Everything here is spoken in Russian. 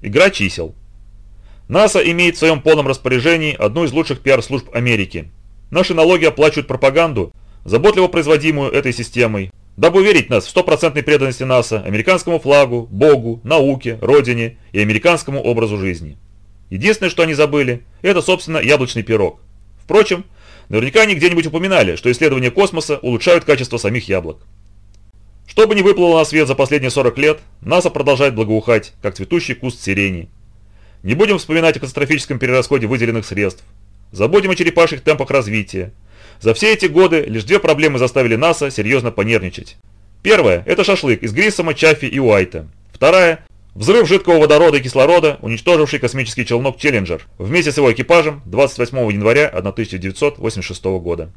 Игра чисел. НАСА имеет в своем полном распоряжении одну из лучших пиар-служб Америки. Наши налоги оплачивают пропаганду, заботливо производимую этой системой, дабы уверить нас в стопроцентной преданности НАСА, американскому флагу, Богу, науке, Родине и американскому образу жизни. Единственное, что они забыли, это, собственно, яблочный пирог. Впрочем, наверняка они где-нибудь упоминали, что исследования космоса улучшают качество самих яблок. Что бы ни выплыло на свет за последние 40 лет, НАСА продолжает благоухать, как цветущий куст сирени. Не будем вспоминать о катастрофическом перерасходе выделенных средств. Забудем о черепашьих темпах развития. За все эти годы лишь две проблемы заставили НАСА серьезно понервничать. Первая – это шашлык из Гриссома, Чаффи и Уайта. Вторая – взрыв жидкого водорода и кислорода, уничтоживший космический челнок «Челленджер» вместе с его экипажем 28 января 1986 года.